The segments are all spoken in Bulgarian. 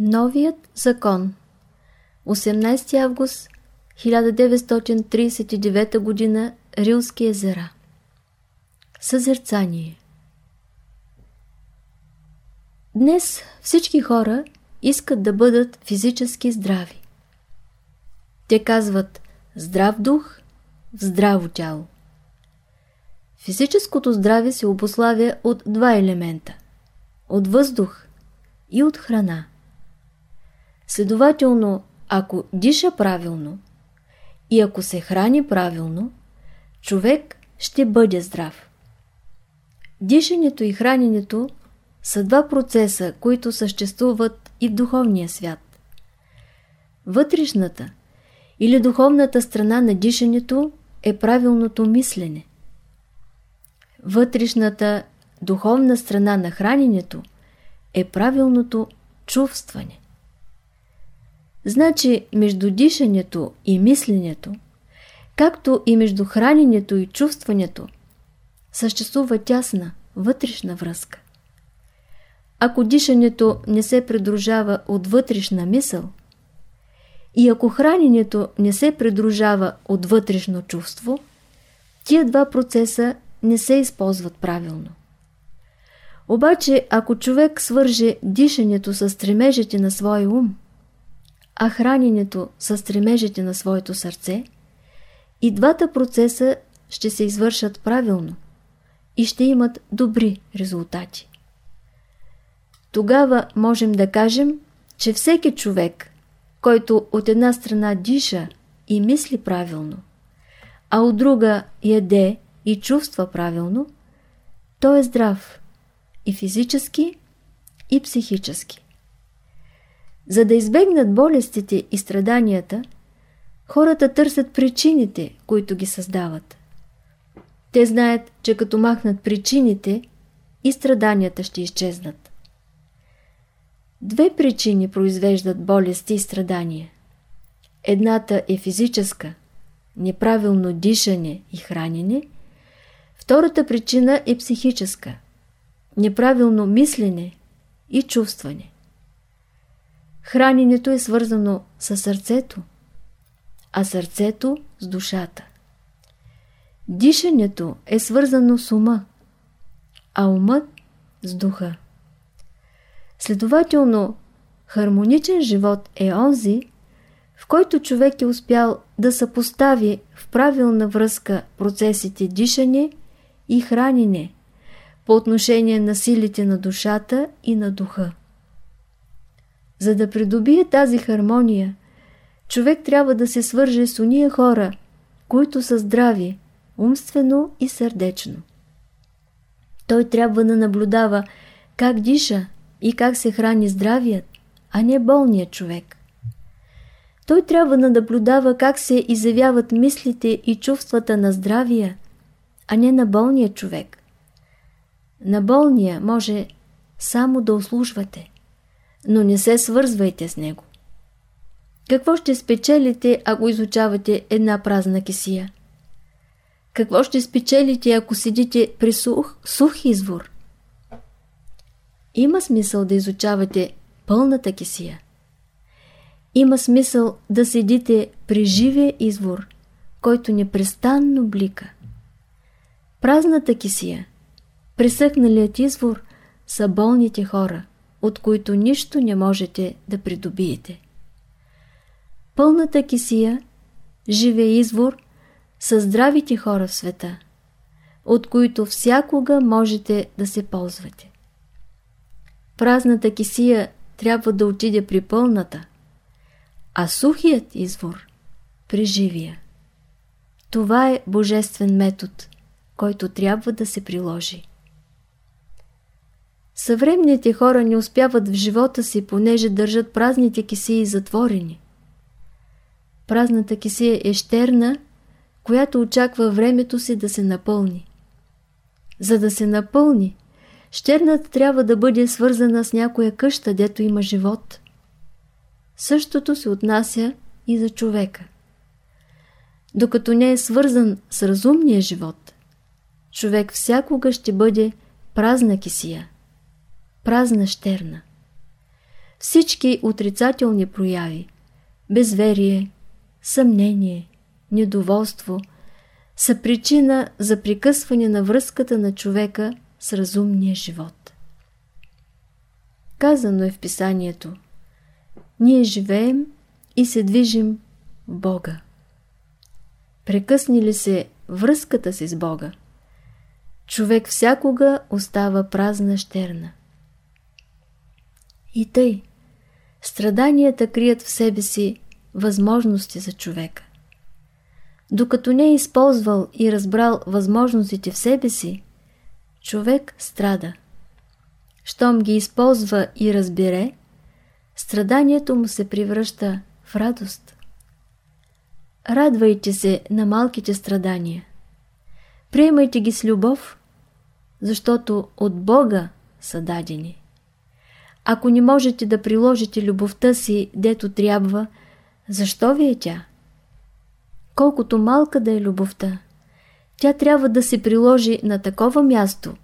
Новият закон 18 август 1939 г. Рилски езера Съзерцание Днес всички хора искат да бъдат физически здрави. Те казват здрав дух в здраво тяло. Физическото здраве се обославя от два елемента – от въздух и от храна. Следователно, ако диша правилно и ако се храни правилно, човек ще бъде здрав. Дишането и храненето са два процеса, които съществуват и в духовния свят. Вътрешната или духовната страна на дишането е правилното мислене. Вътрешната духовна страна на храненето е правилното чувстване. Значи между дишането и мисленето, както и между храненето и чувстването, съществува тясна вътрешна връзка. Ако дишането не се придружава от вътрешна мисъл и ако храненето не се придружава от вътрешно чувство, тия два процеса не се използват правилно. Обаче, ако човек свърже дишането с стремежите на своя ум, а храненето с стремежите на своето сърце, и двата процеса ще се извършат правилно и ще имат добри резултати. Тогава можем да кажем, че всеки човек, който от една страна диша и мисли правилно, а от друга яде и чувства правилно, той е здрав и физически, и психически. За да избегнат болестите и страданията, хората търсят причините, които ги създават. Те знаят, че като махнат причините, и страданията ще изчезнат. Две причини произвеждат болести и страдания. Едната е физическа, неправилно дишане и хранене. Втората причина е психическа, неправилно мислене и чувстване. Храненето е свързано с сърцето, а сърцето с душата. Дишането е свързано с ума, а умът с духа. Следователно, хармоничен живот е онзи, в който човек е успял да съпостави в правилна връзка процесите дишане и хранене по отношение на силите на душата и на духа. За да придобие тази хармония, човек трябва да се свърже с уния хора, които са здрави, умствено и сърдечно. Той трябва да наблюдава как диша и как се храни здравият, а не болният човек. Той трябва да наблюдава как се изявяват мислите и чувствата на здравия, а не на болния човек. На болния може само да услужвате – но не се свързвайте с него. Какво ще спечелите, ако изучавате една празна кисия? Какво ще спечелите, ако седите при сух, сух извор? Има смисъл да изучавате пълната кисия. Има смисъл да седите при живия извор, който непрестанно блика. Празната кисия, пресъхналият извор са болните хора – от които нищо не можете да придобиете. Пълната кисия, живия извор, са здравите хора в света, от които всякога можете да се ползвате. Празната кисия трябва да отиде при пълната, а сухият извор при живия. Това е божествен метод, който трябва да се приложи. Съвременните хора не успяват в живота си, понеже държат празните кисии затворени. Празната кисия е щерна, която очаква времето си да се напълни. За да се напълни, щерната трябва да бъде свързана с някоя къща, дето има живот. Същото се отнася и за човека. Докато не е свързан с разумния живот, човек всякога ще бъде празна кисия празна щерна. Всички отрицателни прояви – безверие, съмнение, недоволство – са причина за прекъсване на връзката на човека с разумния живот. Казано е в писанието Ние живеем и се движим в Бога. Прекъсни ли се връзката си с Бога, човек всякога остава празна щерна. И тъй, страданията крият в себе си възможности за човека. Докато не е използвал и разбрал възможностите в себе си, човек страда. Щом ги използва и разбере, страданието му се превръща в радост. Радвайте се на малките страдания. Приемайте ги с любов, защото от Бога са дадени. Ако не можете да приложите любовта си, дето трябва, защо ви е тя? Колкото малка да е любовта, тя трябва да се приложи на такова място,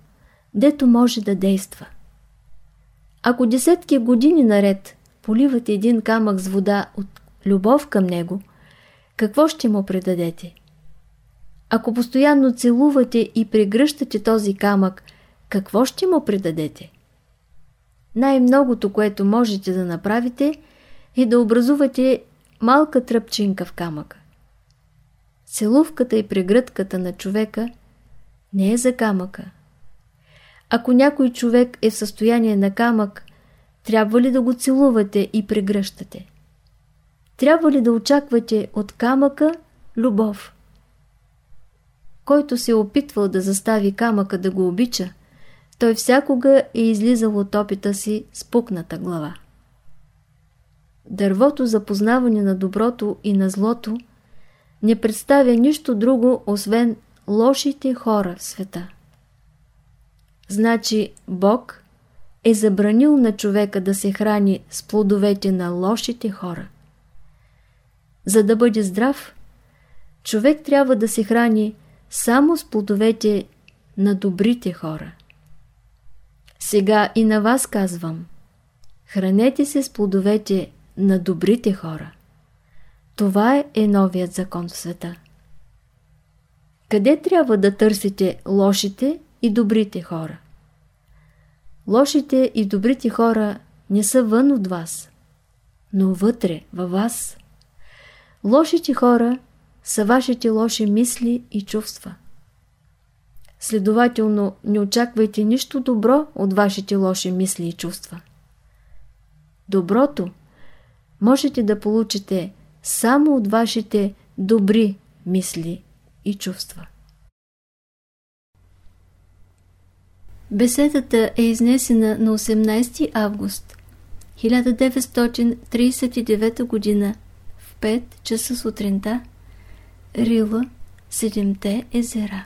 дето може да действа. Ако десетки години наред поливате един камък с вода от любов към него, какво ще му предадете? Ако постоянно целувате и прегръщате този камък, какво ще му предадете? Най-многото, което можете да направите, е да образувате малка тръпчинка в камъка. Целувката и прегръдката на човека не е за камъка. Ако някой човек е в състояние на камък, трябва ли да го целувате и прегръщате? Трябва ли да очаквате от камъка любов? Който се е опитвал да застави камъка да го обича, той всякога е излизал от опита си с пукната глава. Дървото за познаване на доброто и на злото не представя нищо друго, освен лошите хора в света. Значи Бог е забранил на човека да се храни с плодовете на лошите хора. За да бъде здрав, човек трябва да се храни само с плодовете на добрите хора. Сега и на вас казвам, хранете се с плодовете на добрите хора. Това е новият закон в света. Къде трябва да търсите лошите и добрите хора? Лошите и добрите хора не са вън от вас, но вътре, във вас. Лошите хора са вашите лоши мисли и чувства. Следователно, не очаквайте нищо добро от вашите лоши мисли и чувства. Доброто можете да получите само от вашите добри мисли и чувства. Беседата е изнесена на 18 август 1939 г. в 5 часа сутринта Рила, Седемте езера